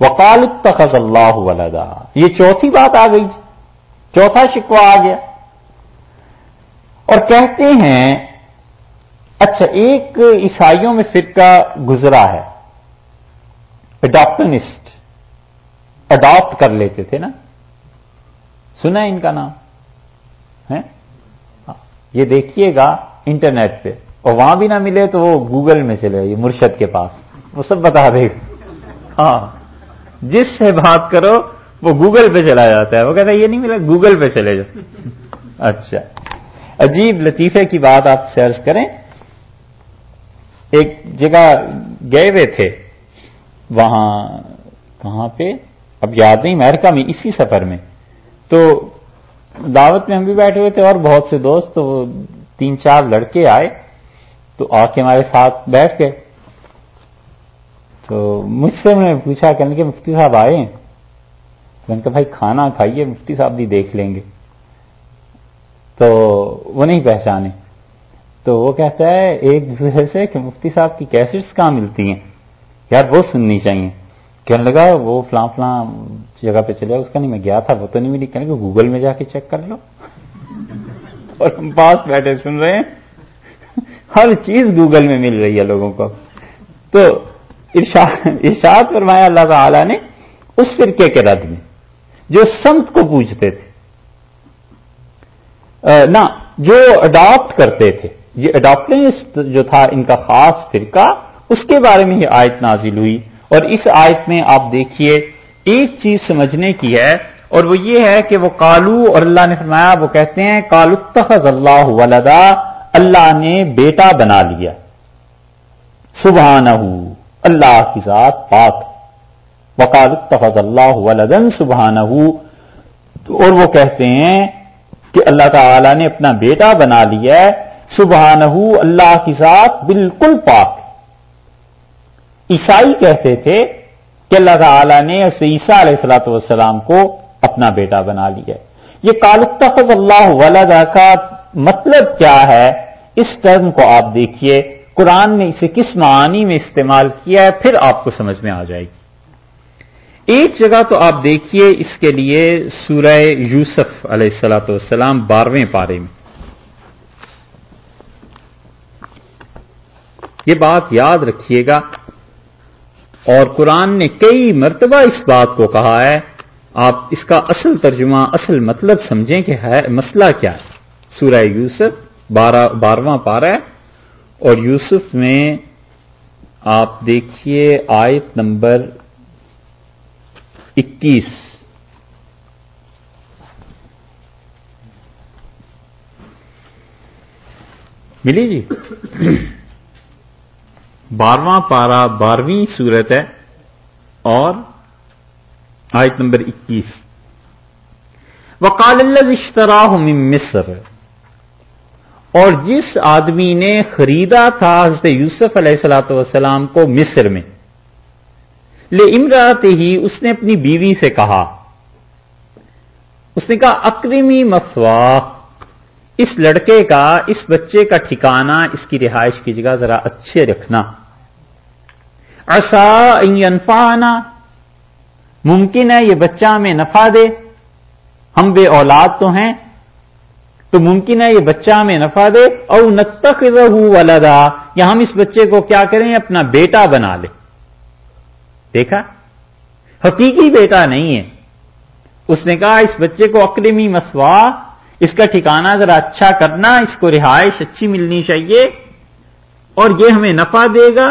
وقال اتخذ اللہ ولدا۔ یہ چوتھی بات آ گئی جی۔ چوتھا شکوہ آ گیا۔ اور کہتے ہیں اچھا ایک عیسائیوں میں فرقہ گزرا ہے۔ اڈاپٹنسٹ اڈاپٹ کر لیتے تھے نا۔ سنا ہے ان کا نام؟ ہے ہاں۔ یہ دیکھیے گا انٹرنیٹ پہ۔ اور وہاں بھی نہ ملے تو وہ گوگل میں چلے یہ مرشد کے پاس۔ وہ سب بتا دے گا۔ ہاں۔ جس سے بات کرو، وہ گوگل پہ چلا جاتا ہے۔ وہ کہتا ہے، یہ نہیں ملا، گوگل پہ چلے جاؤ۔ اچھا۔ عجیب لطیفے کی بات آپ سرچ کریں۔ ایک جگہ گئے ہوئے تھے۔ وہاں کہاں پہ، اب یاد نہیں، امریکہ میں، اسی سفر میں۔ تو دعوت میں ہم بھی بیٹھے ہوئے تھے اور بہت سے دوست، تو تین چار لڑکے آئے۔ تو آ کے ہمارے ساتھ بیٹھ گئے۔ تو مجھ سے میں نے پوچھا، کہنے کہ مفتی صاحب آئے ہیں۔ تو میں نے کہا، بھائی، کھانا کھائیے، مفتی صاحب بھی دیکھ لیں گے۔ تو وہ نہیں پہچانے۔ تو وہ کہتا ہے ایک دوسرے سے کہ مفتی صاحب کی کیسٹس کہاں ملتی ہیں؟ یار، وہ سننی چاہیے۔ کہنے لگا، وہ فلاں فلاں جگہ پہ چلے۔ اس کا نہیں، میں گیا تھا، وہ تو نہیں ملی۔ کہنے کہ گوگل میں جا کے چیک کر لو۔ اور ہم پاس بیٹھے، سن رہے ہیں۔ ہر چیز گوگل میں مل رہی ہے لوگوں کو۔ تو ارشاد فرمایا اللہ تعالی نے، اس فرقے کے رد میں، جو سمت کو پوچھتے تھے۔ نہ، جو اڈاپٹ کرتے تھے۔ یہ اڈاپٹنسٹ جو تھا، ان کا خاص فرقہ، اس کے بارے میں یہ آیت نازل ہوئی۔ اور اس آیت میں آپ دیکھیے، ایک چیز سمجھنے کی ہے، اور وہ یہ ہے کہ وہ کالو اور اللہ نے فرمایا، وہ کہتے ہیں کالو تخذ اللہ ولدا، اللہ نے بیٹا بنا لیا۔ سبحانہ۔ اللہ کی ذات پاک۔ وقال اتخذ اللہ ولدن سبحانہ۔ اور وہ کہتے ہیں کہ اللہ تعالی نے اپنا بیٹا بنا لیا ہے۔ سبحانہ، اللہ کی ذات بالکل پاک۔ عیسائی کہتے تھے کہ اللہ تعالی نے عیسیٰ علیہ السلاۃ والسلام کو اپنا بیٹا بنا لیا ہے۔ یہ کالتخذ اللہ ولد کا مطلب کیا ہے؟ اس ٹرم کو آپ دیکھیے۔ قرآن نے اسے کس معنی میں استعمال کیا ہے پھر آپ کو سمجھ میں آ جائے گی۔ ایک جگہ تو آپ دیکھیے اس کے لیے سورہ یوسف علیہ السلاۃ والسلام بارہویں پارے میں۔ یہ بات یاد رکھیے گا۔ اور قرآن نے کئی مرتبہ اس بات کو کہا ہے۔ آپ اس کا اصل ترجمہ، اصل مطلب سمجھیں کہ ہے، مسئلہ کیا ہے۔ سورہ یوسف بارہواں پارا ہے۔ اور یوسف میں آپ دیکھیے آیت نمبر اکیس۔ ملی جی۔ بارواں پارا بارہویں صورت ہے اور آیت نمبر اکیس۔ وکال اللہ اشتراہ مصر۔ اور جس آدمی نے خریدا تھا حضرت یوسف علیہ السلاۃ والسلام کو مصر میں، لے امراط ہی اس نے اپنی بیوی سے کہا، اس نے کہا اکریمی مسوا، اس لڑکے کا، اس بچے کا ٹھکانہ، اس کی رہائش کی جگہ ذرا اچھے رکھنا۔ ایسا انفانا ممکن ہے یہ بچہ ہمیں نفع دے، ہم بے اولاد تو ہیں تو ممکن ہے یہ بچہ ہمیں نفع دے اور نتخ ولدا۔ یا ہم اس بچے کو کیا کریں، اپنا بیٹا بنا لے دیکھا؟ حقیقی بیٹا نہیں ہے۔ اس نے کہا، اس بچے کو اکرمی مسوا، اس کا ٹھکانہ ذرا اچھا کرنا، اس کو رہائش اچھی ملنی چاہیے اور یہ ہمیں نفع دے گا۔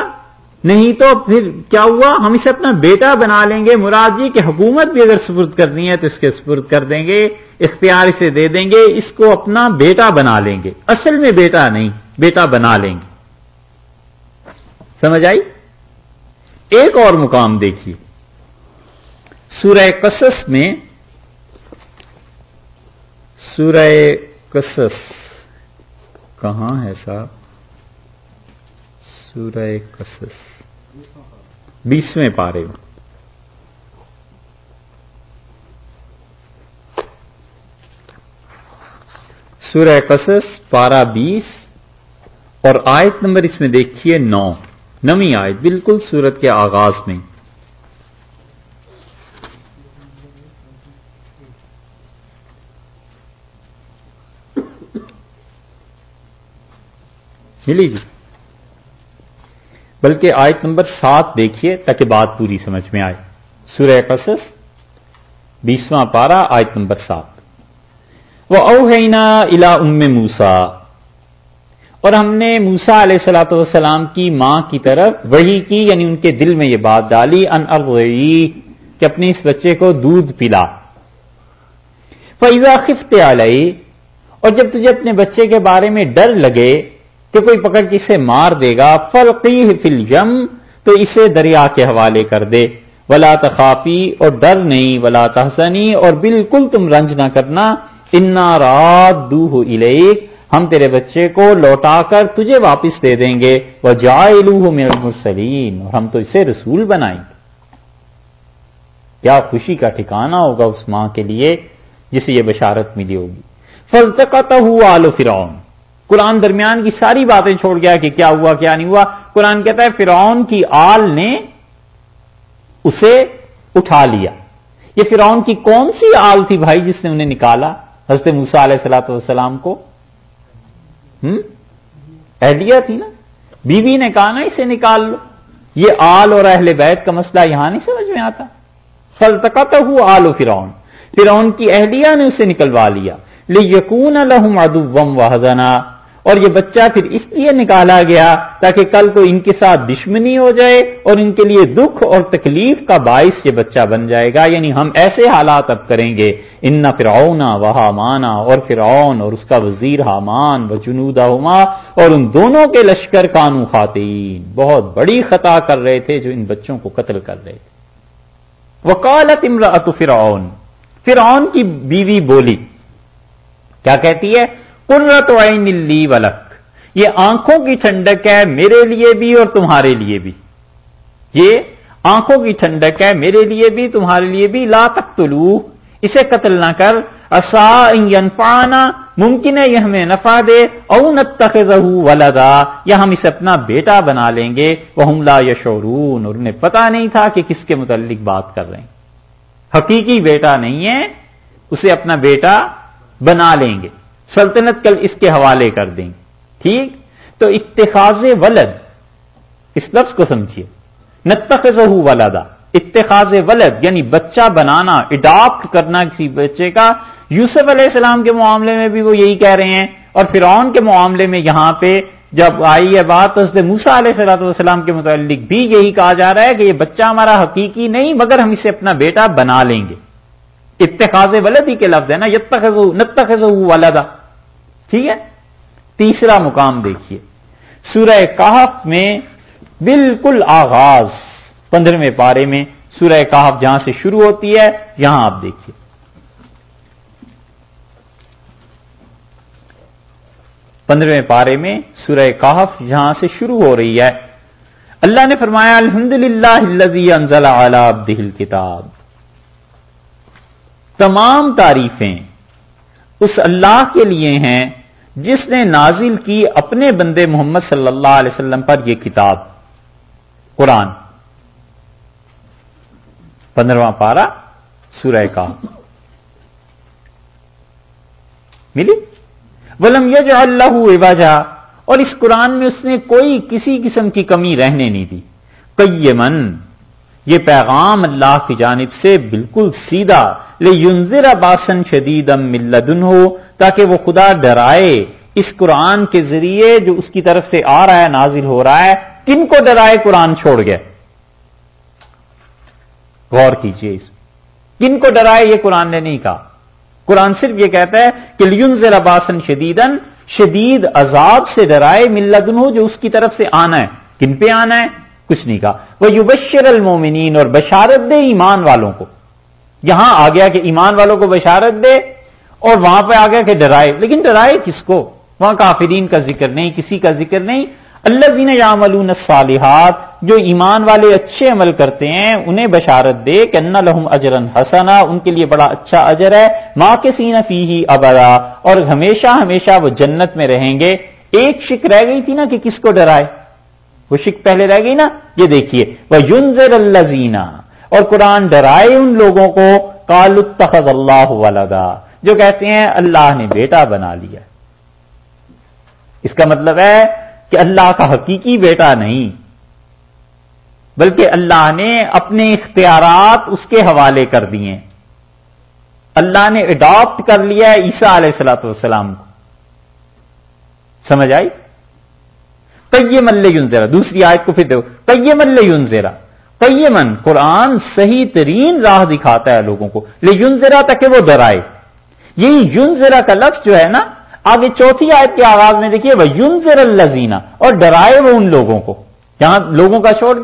نہیں تو پھر کیا ہوا؟ ہم اسے اپنا بیٹا بنا لیں گے۔ مراد جی کہ حکومت بھی اگر سپرد کرنی ہے تو اس کے سپرد کر دیں گے، اختیار اسے دے دیں گے، اس کو اپنا بیٹا بنا لیں گے۔ اصل میں بیٹا نہیں، بیٹا بنا لیں گے۔ سمجھ آئی؟ ایک اور مقام دیکھیے۔ سورہ قصص میں، سورہ قصص کہاں ہے صاحب؟ سورہ قصص۔ بیسویں پارے۔ میں سورہ قصص پارہ بیس۔ اور آیت نمبر اس میں دیکھیے نو۔ نمی آیت بالکل سورت کے آغاز میں۔ ملی جی بلکہ آیت نمبر سات دیکھیے تاکہ بات پوری سمجھ میں آئے۔ سورہ قصص، بیسواں پارا آیت نمبر سات۔ وہ اوہینا الا ام موسا اور ہم نے موسا علیہ السلاۃ والسلام کی ماں کی طرف وہی کی یعنی ان کے دل میں یہ بات ڈالی ان کہ اپنے اس بچے کو دودھ پلا۔ فیضا خفت علیہ اور جب تجھے اپنے بچے کے بارے میں ڈر لگے کہ کوئی پکڑ کے اسے مار دے گا فلقی فل جم تو اسے دریا کے حوالے کر دے۔ ولا تخافی اور ڈر نہیں، ولا تحسنی اور بالکل تم رنج نہ کرنا۔ انا رات دو ہو ہم تیرے بچے کو لوٹا کر تجھے واپس دے دیں گے۔ وہ جائے لو مرسلین اور ہم تو اسے رسول بنائیں گے۔ کیا خوشی کا ٹھکانہ ہوگا اس ماں کے لیے جسے یہ بشارت ملی ہوگی۔ فلتقت ہوا آلو فرعون قرآن درمیان کی ساری باتیں چھوڑ گیا کہ کیا ہوا، کیا نہیں ہوا۔ قرآن کہتا ہے فرعون کی آل نے اسے اٹھا لیا۔ یہ فرعون کی کون سی آل تھی بھائی جس نے انہیں نکالا؟ حضرت موسا علیہ السلاۃ والسلام کو۔ اہلیہ تھی نا۔ بیوی نے کہا نا اسے نکال لو۔ یہ آل اور اہل بیت کا مسئلہ یہاں نہیں سمجھ میں آتا۔ فلتقت ہو آل و فرعون۔ فرعون کی اہلیہ نے اسے نکلوا لیا۔ یقون الحم ادم وحدنا۔ اور یہ بچہ پھر اس لیے نکالا گیا تاکہ کل کو ان کے ساتھ دشمنی ہو جائے اور ان کے لیے دکھ اور تکلیف کا باعث یہ بچہ بن جائے گا۔ یعنی ہم ایسے حالات اب کریں گے۔ ان فرعونا و حامانا اور فرعون اور اس کا وزیر حامان و جنود اور ان دونوں کے لشکر کانو خواتین بہت بڑی خطا کر رہے تھے جو ان بچوں کو قتل کر رہے تھے۔ وکالت امراۃ فرعون۔ فرعون کی بیوی بولی۔ کیا کہتی ہے؟ قرت عین لی ولک۔ یہ آنکھوں کی ٹھنڈک ہے میرے لیے بھی اور تمہارے لیے بھی۔ یہ آنکھوں کی ٹھنڈک ہے میرے لیے بھی، تمہارے لیے بھی۔ لا تقتلو۔ اسے قتل نہ کر۔ اصا ینفعنا۔ ممکن ہے یہ ہمیں نفع دے۔ او نتخذہ ولدا۔ یا ہم اسے اپنا بیٹا بنا لیں گے۔ وہ لا یشعرون۔ اور انہیں پتا نہیں تھا کہ کس کے متعلق بات کر رہے ہیں۔ حقیقی بیٹا نہیں ہے۔ اسے اپنا بیٹا بنا لیں گے۔ سلطنت کل اس کے حوالے کر دیں۔ ٹھیک؟ تو اتخاذ ولد، اس لفظ کو سمجھیے۔ نتخذ ولدا، اتخاذ ولد یعنی بچہ بنانا، اڈاپٹ کرنا کسی بچے کا۔ یوسف علیہ السلام کے معاملے میں بھی وہ یہی کہہ رہے ہیں۔ اور فرعون کے معاملے میں یہاں پہ جب آئی ہے بات، حضرت موسا علیہ صلاح والسلام کے متعلق بھی یہی کہا جا رہا ہے کہ یہ بچہ ہمارا حقیقی نہیں، مگر ہم اسے اپنا بیٹا بنا لیں گے۔ اتخاذ ولد ہی کے لفظ ہے نا یتخذ نتخذ ولدا۔ ٹھیک ہے؟ تیسرا مقام دیکھیے۔ سورہ کہف میں بالکل آغاز، پندرہویں پارے میں سورہ کہف جہاں سے شروع ہوتی ہے، یہاں آپ دیکھیے۔ پندرہویں پارے میں سورہ کہف جہاں سے شروع ہو رہی ہے۔ اللہ نے فرمایا الحمد للہ انزل عبدہ کتاب تمام تعریفیں اس اللہ کے لیے ہیں جس نے نازل کی اپنے بندے محمد صلی اللہ علیہ وسلم پر یہ کتاب، قرآن۔ پندرواں پارا سورہ کا ملی؟ ولم یج اللہ وجہ اور اس قرآن میں اس نے کوئی کسی قسم کی کمی رہنے نہیں دی۔ کئی من یہ پیغام اللہ کی جانب سے بالکل سیدھا لے یونزر باسن شدید ام ملدن ہو تاکہ وہ خدا ڈرائے اس قرآن کے ذریعے جو اس کی طرف سے آ رہا ہے، نازل ہو رہا ہے، کن کو ڈرائے قرآن چھوڑ گیا غور کیجیے اس کن کو ڈرائے یہ قرآن نے نہیں کہا؟ قرآن صرف یہ کہتا ہے کہ لیون ذرا باسن شدیدن شدید عذاب سے ڈرائے ملدن ہو جو اس کی طرف سے آنا ہے۔ کن پہ آنا ہے؟ کچھ نہیں کہا۔ وہ یوبشر المومنین اور بشارت دے ایمان والوں کو۔ یہاں آ گیا کہ ایمان والوں کو بشارت دے اور وہاں پہ آ گیا کہ ڈرائے۔ لیکن ڈرائے کس کو؟ وہاں کافرین کا ذکر نہیں، کسی کا ذکر نہیں۔ اللہ زین یا ملون صالحات جو ایمان والے اچھے عمل کرتے ہیں، انہیں بشارت دے کہ ان لہم اجرن حسنا، ان کے لیے بڑا اچھا اجر ہے۔ ماں کے سین فی ہی ابدا، اور ہمیشہ ہمیشہ وہ جنت میں رہیں گے۔ ایک شک رہ گئی تھی نا کہ کس کو ڈرائے؟ وہ شک پہلے رہ گئی نا؟ یہ دیکھیے وہ یونزر اللہ زینا اور قرآن ڈرائے ان لوگوں کو کال التخذ اللہ ولدا، جو کہتے ہیں، اللہ نے بیٹا بنا لیا۔ اس کا مطلب ہے کہ اللہ کا حقیقی بیٹا نہیں، بلکہ اللہ نے اپنے اختیارات اس کے حوالے کر دیے۔ اللہ نے اڈاپٹ کر لیا عیسیٰ علیہ السلاۃ والسلام کو۔ سمجھ آئی؟ قیم اللہ یونزیرا دوسری آیت کو پھر دو قیم اللہ یونزیرا قیمن قرآن صحیح ترین راہ دکھاتا ہے لوگوں کو۔ لے تک وہ ڈرائے یہی یونزیرا کا لفظ جو ہے نا، آگے چوتھی آیت کے آغاز میں دیکھیے وہ یونزر اللہ اور ڈرائے وہ ان لوگوں کو۔ جہاں لوگوں کا چھوڑ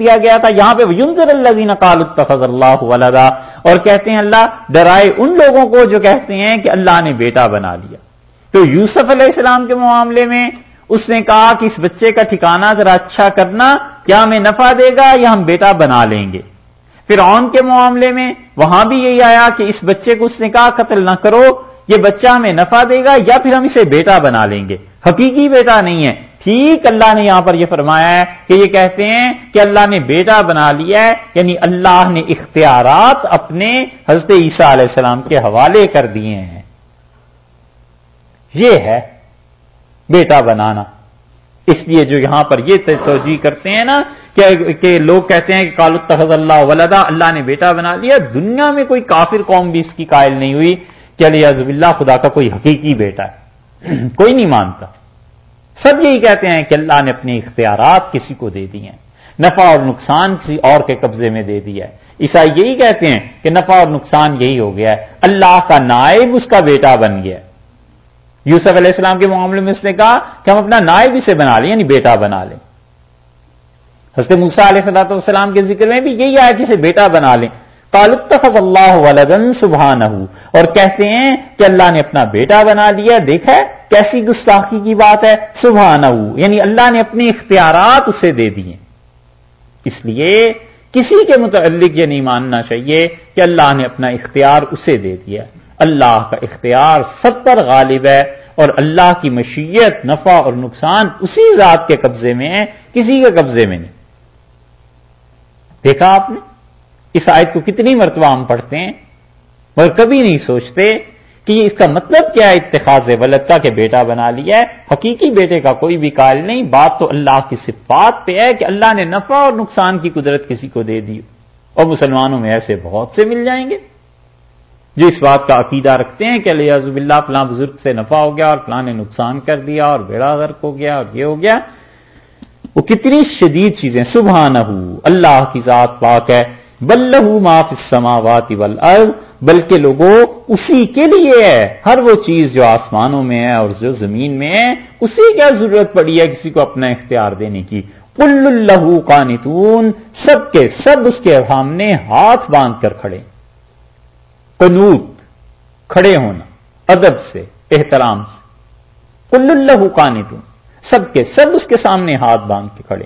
دیا گیا تھا۔ یہاں پہ یونزر اللہ کال اتخذ اللہ ولدا۔ اور کہتے ہیں اللہ، ڈرائے ان لوگوں کو جو کہتے ہیں کہ اللہ نے بیٹا بنا لیا۔ تو یوسف علیہ السلام کے معاملے میں اس نے کہا کہ اس بچے کا ٹھکانہ ذرا اچھا کرنا کیا ہمیں نفع دے گا یا ہم بیٹا بنا لیں گے؟ پھر آن کے معاملے میں وہاں بھی یہی آیا کہ اس بچے کو اس نے کہا قتل نہ کرو، یہ بچہ ہمیں نفع دے گا یا پھر ہم اسے بیٹا بنا لیں گے؟ حقیقی بیٹا نہیں ہے۔ ٹھیک اللہ نے یہاں پر یہ فرمایا ہے کہ یہ کہتے ہیں کہ اللہ نے بیٹا بنا لیا ہے یعنی اللہ نے اختیارات اپنے حضرت عیسیٰ علیہ السلام کے حوالے کر دیے ہیں۔ یہ ہے بیٹا بنانا۔ اس لیے جو یہاں پر یہ توجہ کرتے ہیں نا کہ لوگ کہتے ہیں کہ کال تحز اللہ ولدا، اللہ نے بیٹا بنا لیا۔ دنیا میں کوئی کافر قوم بھی اس کی قائل نہیں ہوئی کہ علی عزب اللہ خدا کا کوئی حقیقی بیٹا ہے۔ کوئی نہیں مانتا۔ سب یہی کہتے ہیں کہ اللہ نے اپنے اختیارات کسی کو دے دیے ہیں۔ نفع اور نقصان کسی اور کے قبضے میں دے دیا ہے۔ عیسائی یہی کہتے ہیں کہ نفع اور نقصان یہی ہو گیا ہے۔ اللہ کا نائب اس کا بیٹا بن گیا ہے۔ یوسف علیہ السلام کے معاملے میں اس نے کہا کہ ہم اپنا نائب اسے بنا لیں یعنی بیٹا بنا لیں۔ حضرت موسا علیہ صلاح والسلام کے ذکر میں بھی یہی آیا کہ اسے بیٹا بنا لیں۔ کالتخذ اللہ ولدن سبحان اور کہتے ہیں کہ اللہ نے اپنا بیٹا بنا لیا، دیکھا ہے، کیسی گستاخی کی بات ہے سبحان یعنی اللہ نے اپنے اختیارات اسے دے دیے۔ اس لیے کسی کے متعلق یہ نہیں ماننا چاہیے کہ اللہ نے اپنا اختیار اسے دے دیا۔ اللہ کا اختیار سب پر غالب ہے اور اللہ کی مشیت، نفع اور نقصان اسی ذات کے قبضے میں ہے، کسی کے قبضے میں نہیں۔ دیکھا آپ نے؟ اس آیت کو کتنی مرتبہ ہم پڑھتے ہیں، مگر کبھی نہیں سوچتے کہ اس کا مطلب کیا ہے، اتخاذ ولد کا کہ بیٹا بنا لیا ہے۔ حقیقی بیٹے کا کوئی بھی قائل نہیں، بات تو اللہ کی صفات پہ ہے کہ اللہ نے نفع اور نقصان کی قدرت کسی کو دے دی۔ اور مسلمانوں میں ایسے بہت سے مل جائیں گے۔ جو اس بات کا عقیدہ رکھتے ہیں کہ علیہ اللہ فلاں بزرگ سے نفع ہو گیا اور فلاں نے نقصان کر دیا اور بیڑا غرق ہو گیا اور یہ ہو گیا، وہ کتنی شدید چیزیں۔ سبحانہ اللہ کی ذات پاک ہے۔ بلہ معاف السماوات والارض، بلکہ لوگوں اسی کے لیے ہے۔ ہر وہ چیز جو آسمانوں میں ہے اور جو زمین میں ہے، اسی کیا ضرورت پڑی ہے کسی کو اپنا اختیار دینے کی؟ کل اللہ قانتون، سب کے، سب اس کے سامنے ہاتھ باندھ کر کھڑے۔ قنوت کھڑے ہونا، ادب سے، احترام سے۔ کل اللہ قانتون، سب کے سب اس کے سامنے ہاتھ باندھ کے کھڑے۔